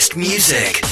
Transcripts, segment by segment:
Best music.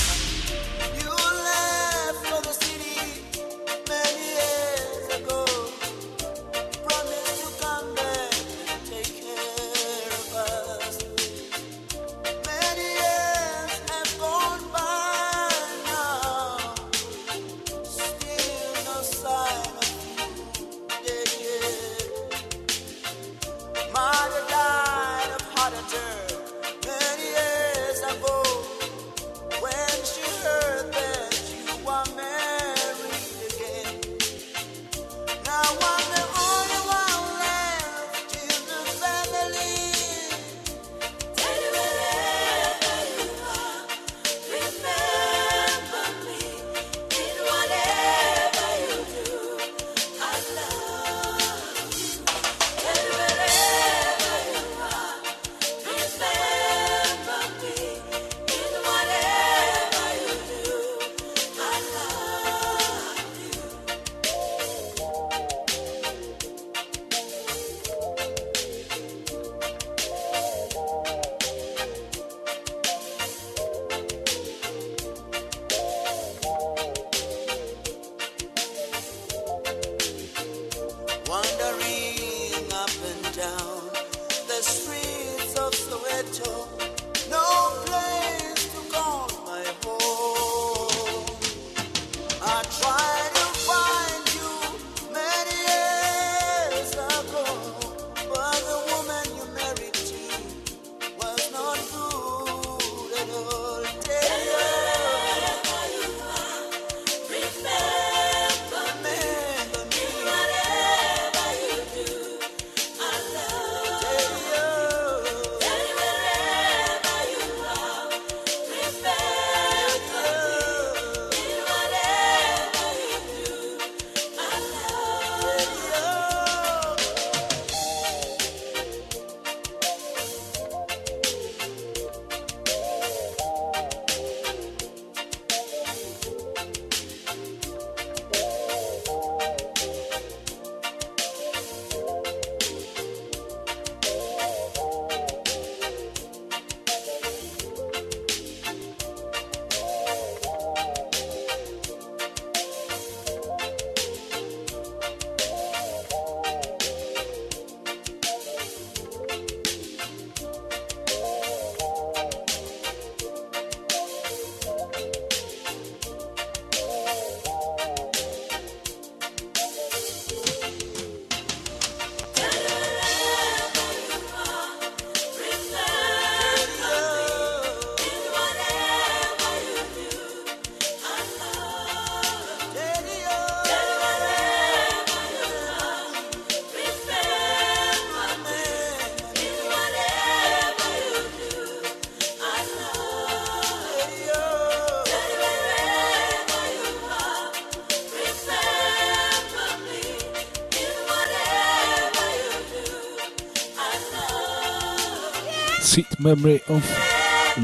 Sweet memory of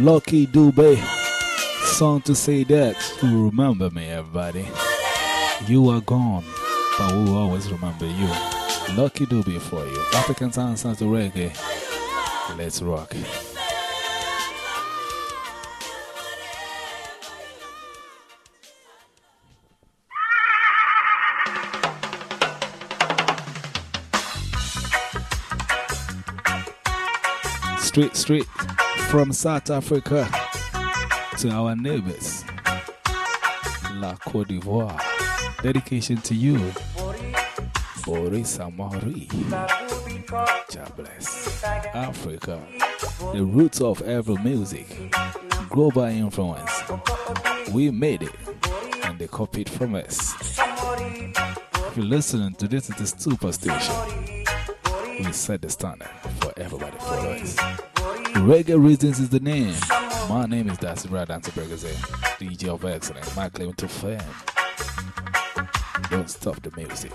Lucky Dube. Song to say that. You remember me, everybody. You are gone, but we will always remember you. Lucky Dube for you. African sound sounds to reggae. Let's rock. Straight, straight from South Africa to our neighbors, La Cote d'Ivoire. Dedication to you, Bory Samory. God bless. Africa, the roots of every music, global influence. We made it, and they copied from us. If you're listening to this, it's a superstation. We set the standard for everybody for us. Reggae Reasons is the name. My name is Darcy Brad Antibergaze, DJ of Excellence. My claim to fame. Don't stop the music.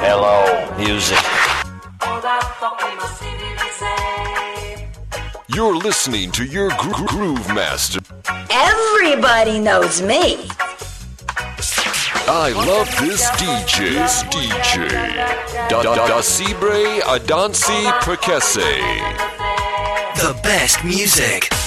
Hello, music. You're listening to your gro- groove master. Everybody knows me. I love this DJ. This DJ. Da da da Sibre Adansi Prekese. The best music.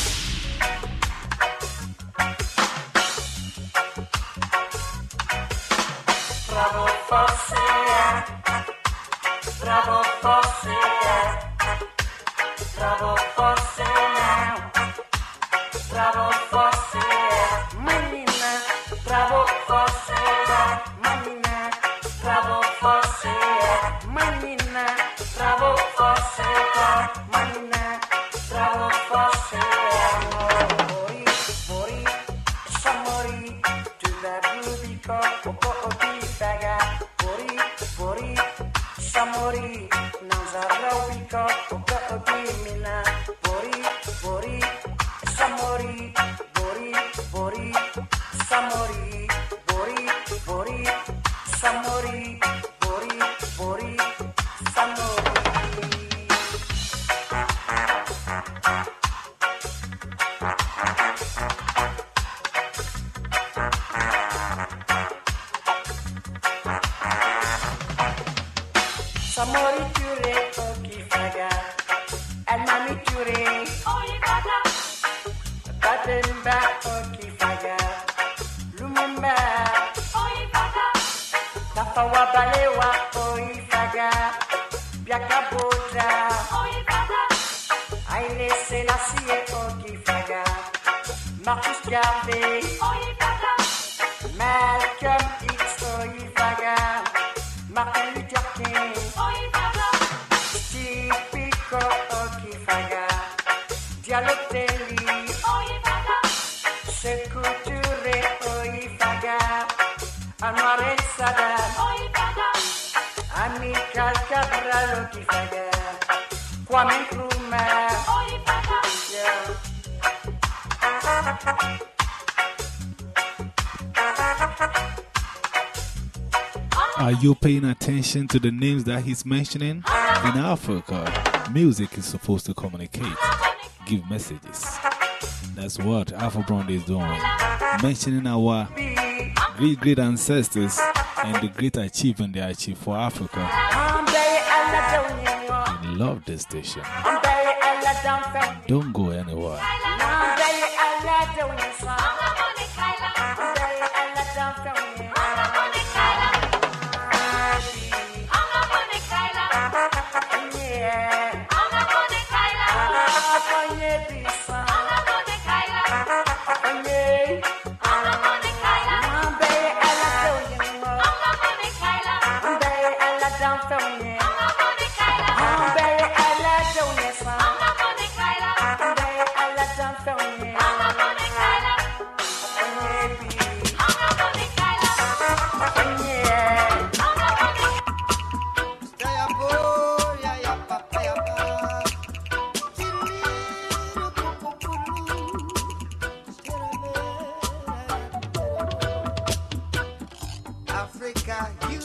Samori ture okifaga Almami ture Batemba okifaga Lumumba Tafawa balewa oifaga Are you paying attention to the names that he's mentioning? In Africa, music is supposed to communicate, give messages. That's what Alpha Blondy is doing. Mentioning our great great ancestors and the great achievement they achieved for Africa. We love this station. Ambaye Allah damfe Don't go anywhere.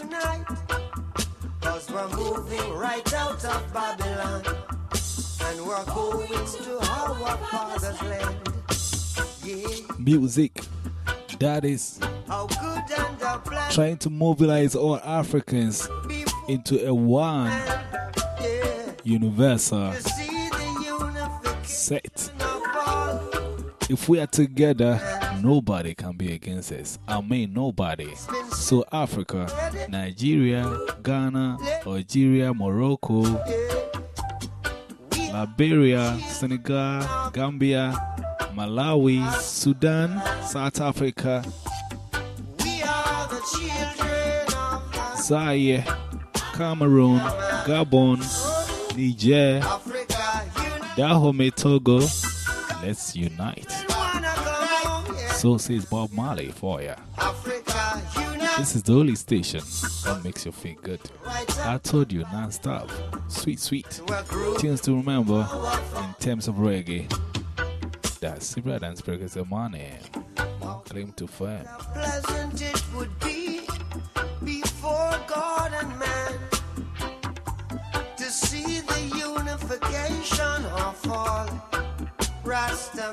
Unite, cause we're moving right out of Babylon, and we're going to our father's land. Yeah, Music. That is how good and how blessed trying to mobilize all Africans into a one yeah, universal to see the unification set. If we are together, nobody can be against us. I mean, nobody. So, Africa, Nigeria, Ghana, Algeria, Morocco, Liberia, Senegal, Gambia, Malawi, Sudan, South Africa, Zaire, Cameroon, Gabon, Niger, Dahomey, Togo. Let's unite. So says Bob Marley for ya. This is the only station that makes you feel good. I told you non stop. Sweet, sweet. Tunes to remember in terms of reggae. That's Sibra Dance Breakers of Money. Claim to fame. How pleasant it would be before God and man to see the unification of all Rasta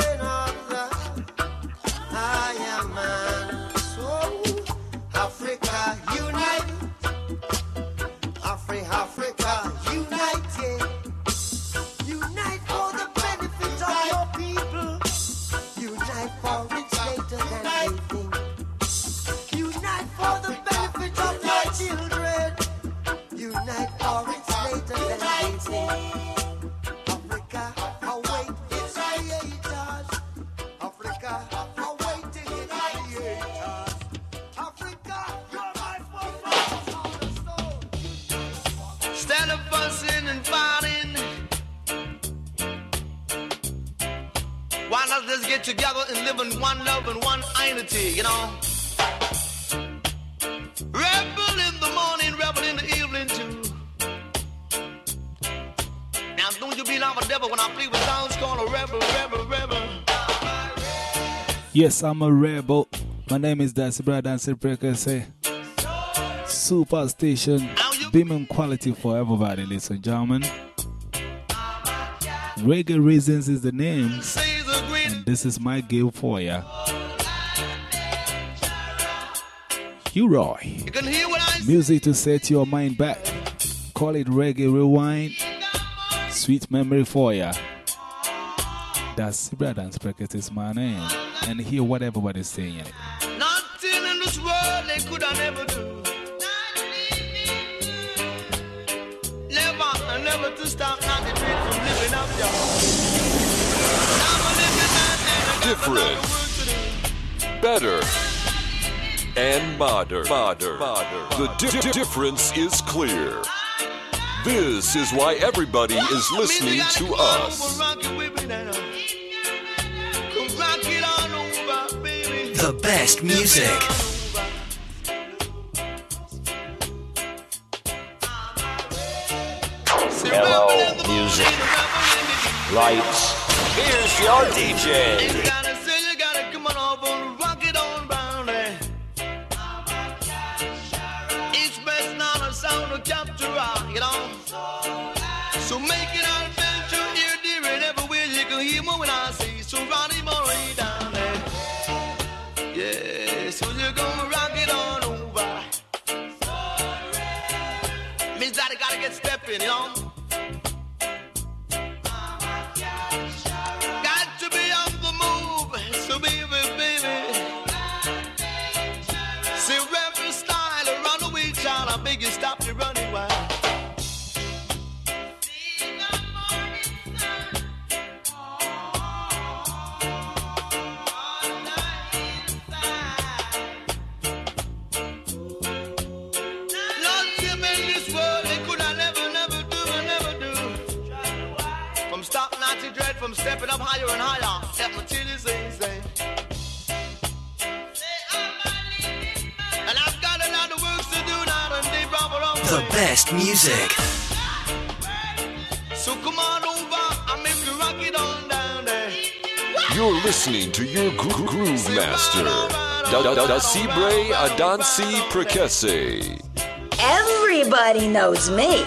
and one love and one unity, you know? Rebel in the morning, rebel in the evening too. Now don't you be like a devil when I play with sounds called a rebel, rebel, rebel. Yes, I'm a rebel. My name is Darcy Brad Dancy Say Superstation, beaming quality for everybody, ladies and gentlemen. Reggae Reasons is the name, this is my gift for ya. U-Roy, You can hear what I say. music to set your mind back. Call it Reggae Rewind, sweet memory for ya. That's Brad Dancy is my name, and hear what everybody's saying. Nothing in this world they could I never do. Never, never to stop not the dream from living up, y'all. Different. another work to do. Better. And modern. Modern. The di- di- difference is clear. This is why everybody is listening to gotta come on us. over, rock it with me now. Come rock it on over, baby. The best music. Hello, rebel in the morning, music. rebel in the evening. Lights. Here's your DJ. Get You're listening to your gro- groove master, Da Da Da Cibre Adansi Prekese. Everybody knows me.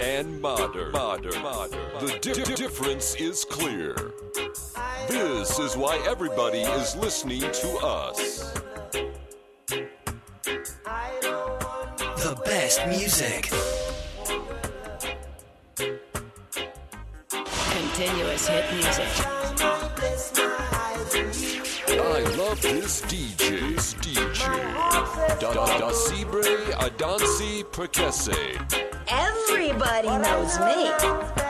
and modern. modern. modern. The di- difference is clear. This is why everybody is listening to us. The best music. Continuous hit music. I love this DJ, DJ. Da da da sibre adansi prekese. Everybody knows me.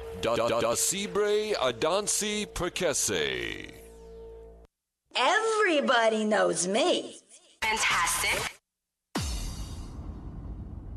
Da da da Cibre Adansi Prekese. Everybody knows me. Fantastic.